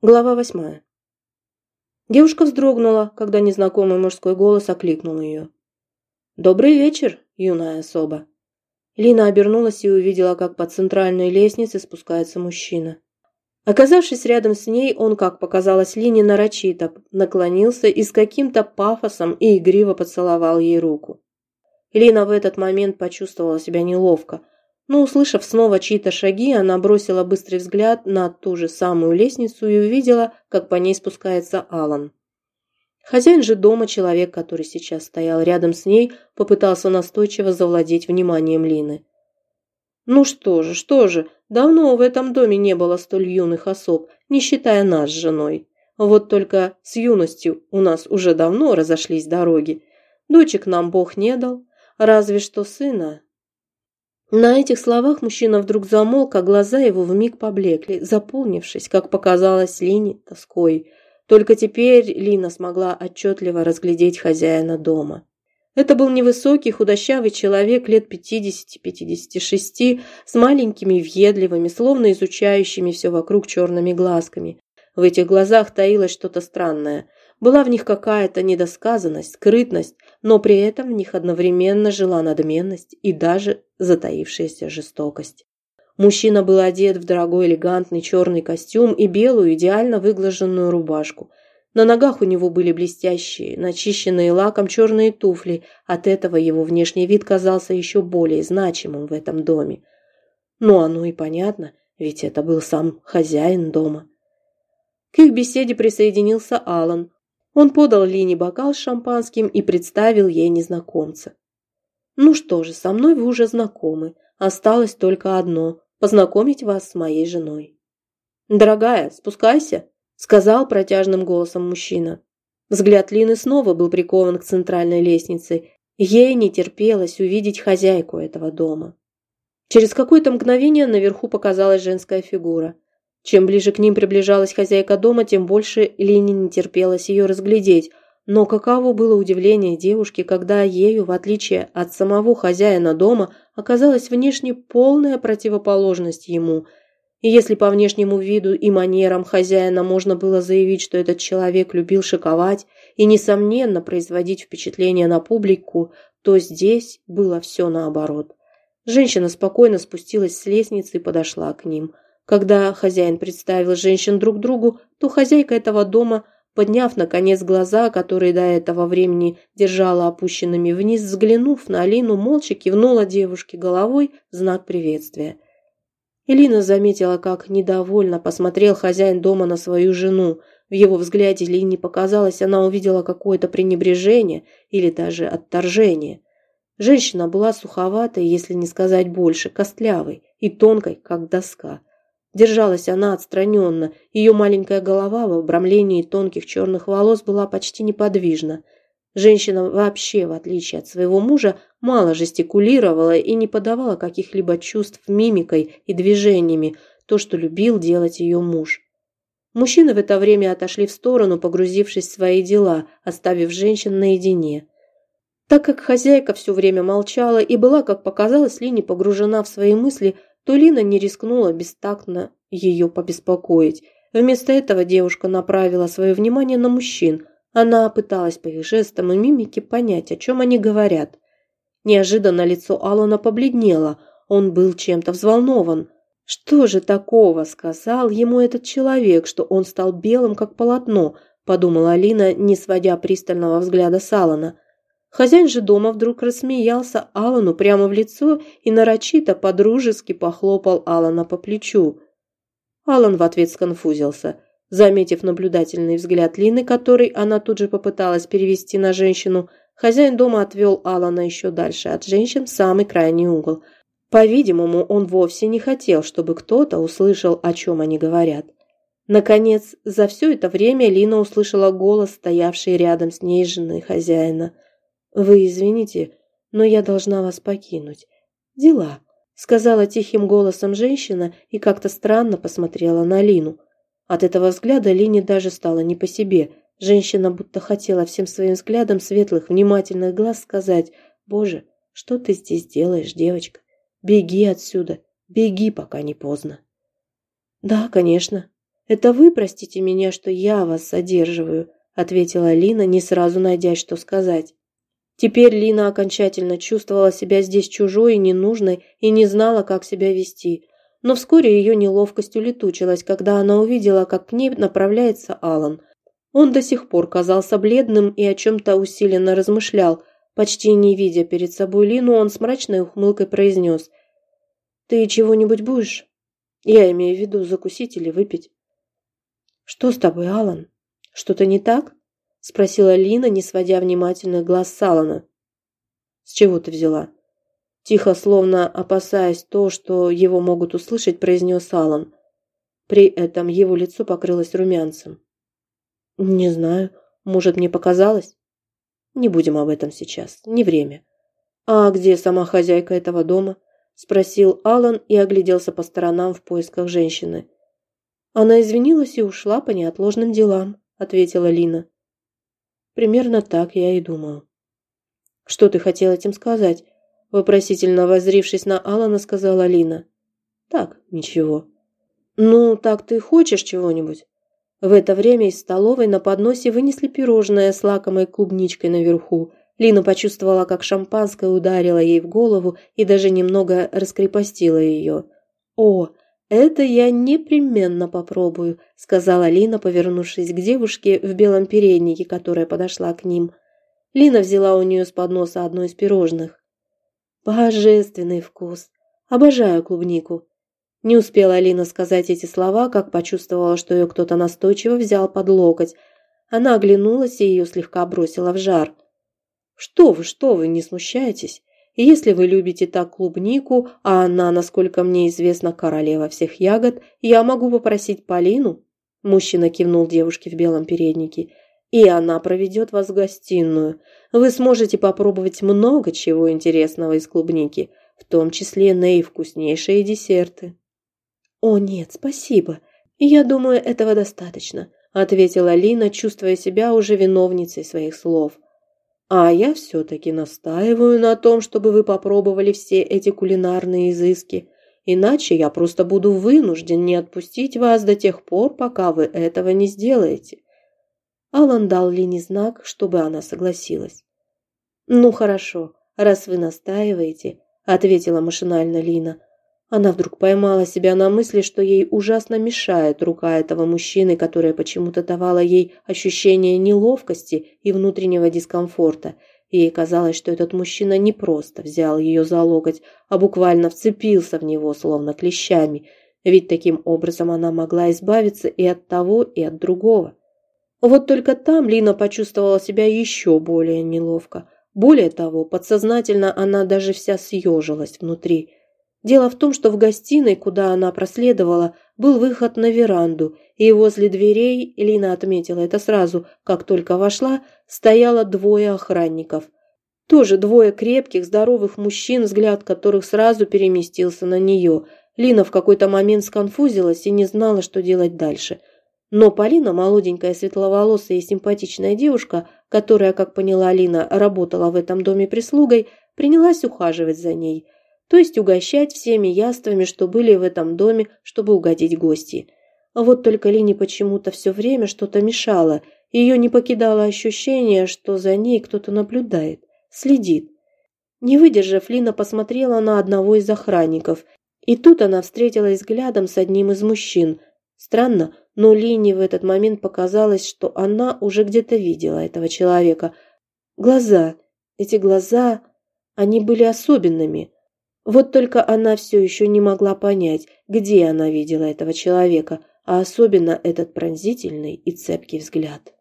Глава восьмая. Девушка вздрогнула, когда незнакомый мужской голос окликнул ее. «Добрый вечер, юная особа!» Лина обернулась и увидела, как по центральной лестнице спускается мужчина. Оказавшись рядом с ней, он, как показалось Лине, нарочито наклонился и с каким-то пафосом и игриво поцеловал ей руку. Лина в этот момент почувствовала себя неловко – но, услышав снова чьи-то шаги, она бросила быстрый взгляд на ту же самую лестницу и увидела, как по ней спускается Алан. Хозяин же дома, человек, который сейчас стоял рядом с ней, попытался настойчиво завладеть вниманием Лины. «Ну что же, что же, давно в этом доме не было столь юных особ, не считая нас с женой. Вот только с юностью у нас уже давно разошлись дороги. Дочек нам Бог не дал, разве что сына, на этих словах мужчина вдруг замолк, а глаза его вмиг поблекли, заполнившись, как показалось Лине, тоской. Только теперь Лина смогла отчетливо разглядеть хозяина дома. Это был невысокий, худощавый человек лет 50-56, с маленькими въедливыми, словно изучающими все вокруг черными глазками. В этих глазах таилось что-то странное. Была в них какая-то недосказанность, скрытность, но при этом в них одновременно жила надменность и даже затаившаяся жестокость. Мужчина был одет в дорогой элегантный черный костюм и белую идеально выглаженную рубашку. На ногах у него были блестящие, начищенные лаком черные туфли. От этого его внешний вид казался еще более значимым в этом доме. Ну, оно и понятно, ведь это был сам хозяин дома. К их беседе присоединился Алан. Он подал Лине бокал с шампанским и представил ей незнакомца. «Ну что же, со мной вы уже знакомы. Осталось только одно – познакомить вас с моей женой». «Дорогая, спускайся», – сказал протяжным голосом мужчина. Взгляд Лины снова был прикован к центральной лестнице. Ей не терпелось увидеть хозяйку этого дома. Через какое-то мгновение наверху показалась женская фигура – чем ближе к ним приближалась хозяйка дома, тем больше Лене не терпелось ее разглядеть. Но каково было удивление девушки, когда ею, в отличие от самого хозяина дома, оказалась внешне полная противоположность ему. И если по внешнему виду и манерам хозяина можно было заявить, что этот человек любил шиковать и, несомненно, производить впечатление на публику, то здесь было все наоборот. Женщина спокойно спустилась с лестницы и подошла к ним – когда хозяин представил женщин друг другу, то хозяйка этого дома, подняв, наконец, глаза, которые до этого времени держала опущенными вниз, взглянув на Алину, молча кивнула девушке головой в знак приветствия. Элина заметила, как недовольно посмотрел хозяин дома на свою жену. В его взгляде Лине показалось, она увидела какое-то пренебрежение или даже отторжение. Женщина была суховатой, если не сказать больше, костлявой и тонкой, как доска. Держалась она отстраненно, ее маленькая голова в обрамлении тонких черных волос была почти неподвижна. Женщина вообще, в отличие от своего мужа, мало жестикулировала и не подавала каких-либо чувств мимикой и движениями, то, что любил делать ее муж. Мужчины в это время отошли в сторону, погрузившись в свои дела, оставив женщин наедине. Так как хозяйка все время молчала и была, как показалось Лине, погружена в свои мысли – то Лина не рискнула бестактно ее побеспокоить. Вместо этого девушка направила свое внимание на мужчин. Она пыталась по их жестам и мимике понять, о чем они говорят. Неожиданно лицо Алана побледнело. Он был чем-то взволнован. Что же такого сказал ему этот человек, что он стал белым, как полотно, подумала Алина, не сводя пристального взгляда с Алана. Хозяин же дома вдруг рассмеялся Алану прямо в лицо и нарочито подружески похлопал Алана по плечу. Алан в ответ сконфузился. Заметив наблюдательный взгляд Лины, который она тут же попыталась перевести на женщину, хозяин дома отвел Алана еще дальше от женщин в самый крайний угол. По-видимому, он вовсе не хотел, чтобы кто-то услышал, о чем они говорят. Наконец, за все это время Лина услышала голос, стоявший рядом с ней жены хозяина – «Вы извините, но я должна вас покинуть. Дела», — сказала тихим голосом женщина и как-то странно посмотрела на Лину. От этого взгляда Лине даже стало не по себе. Женщина будто хотела всем своим взглядом светлых, внимательных глаз сказать «Боже, что ты здесь делаешь, девочка? Беги отсюда, беги, пока не поздно». «Да, конечно», «Это вы простите меня, что я вас задерживаю», ответила Лина, не сразу найдя, что сказать. Теперь Лина окончательно чувствовала себя здесь чужой и ненужной и не знала, как себя вести. Но вскоре ее неловкость улетучилась, когда она увидела, как к ней направляется Алан. Он до сих пор казался бледным и о чем-то усиленно размышлял. Почти не видя перед собой Лину, он с мрачной ухмылкой произнес. «Ты чего-нибудь будешь? Я имею в виду закусить или выпить». «Что с тобой, Алан? Что-то не так?» – спросила Лина, не сводя внимательных глаз с Алана. «С чего ты взяла?» Тихо, словно опасаясь то, что его могут услышать, произнес Алан. При этом его лицо покрылось румянцем. «Не знаю. Может, мне показалось?» «Не будем об этом сейчас. Не время». «А где сама хозяйка этого дома?» Спросил Алан и огляделся по сторонам в поисках женщины. Она извинилась и ушла по неотложным делам, ответила Лина. Примерно так я и думаю. Что ты хотел этим сказать? Вопросительно возрившись на Алана, сказала Лина. Так, ничего. Ну, так ты хочешь чего-нибудь? В это время из столовой на подносе вынесли пирожное с лакомой клубничкой наверху. Лина почувствовала, как шампанское ударило ей в голову и даже немного раскрепостило ее. «О, это я непременно попробую», — сказала Лина, повернувшись к девушке в белом переднике, которая подошла к ним. Лина взяла у нее с подноса одно из пирожных. «Божественный вкус! Обожаю клубнику!» Не успела Алина сказать эти слова, как почувствовала, что ее кто-то настойчиво взял под локоть. Она оглянулась и ее слегка бросила в жар. «Что вы, что вы, не смущайтесь. Если вы любите так клубнику, а она, насколько мне известно, королева всех ягод, я могу попросить Полину». Мужчина кивнул девушке в белом переднике. «И она проведет вас в гостиную. Вы сможете попробовать много чего интересного из клубники, в том числе наивкуснейшие десерты». «О, нет, спасибо. Я думаю, этого достаточно», – ответила Лина, чувствуя себя уже виновницей своих слов. «А я все-таки настаиваю на том, чтобы вы попробовали все эти кулинарные изыски, иначе я просто буду вынужден не отпустить вас до тех пор, пока вы этого не сделаете». Алан дал Лине знак, чтобы она согласилась. «Ну хорошо, раз вы настаиваете», – ответила машинально Лина – она вдруг поймала себя на мысли, что ей ужасно мешает рука этого мужчины, которая почему-то давала ей ощущение неловкости и внутреннего дискомфорта. Ей казалось, что этот мужчина не просто взял ее за локоть, а буквально вцепился в него, словно клещами, ведь таким образом она могла избавиться и от того, и от другого. Вот только там Лина почувствовала себя еще более неловко. Более того, подсознательно она даже вся съежилась внутри – Дело в том, что в гостиной, куда она проследовала, был выход на веранду, и возле дверей, Лина отметила это сразу, как только вошла, стояло двое охранников. Тоже двое крепких, здоровых мужчин, взгляд которых сразу переместился на нее. Лина в какой-то момент сконфузилась и не знала, что делать дальше. Но Полина, молоденькая, светловолосая и симпатичная девушка, которая, как поняла Лина, работала в этом доме прислугой, принялась ухаживать за ней – то есть угощать всеми яствами, что были в этом доме, чтобы угодить гости. А вот только Лине почему-то все время что-то мешало, ее не покидало ощущение, что за ней кто-то наблюдает, следит. Не выдержав, Лина посмотрела на одного из охранников, и тут она встретилась взглядом с одним из мужчин. Странно, но Лине в этот момент показалось, что она уже где-то видела этого человека. Глаза, эти глаза, они были особенными – вот только она все еще не могла понять, где она видела этого человека, а особенно этот пронзительный и цепкий взгляд.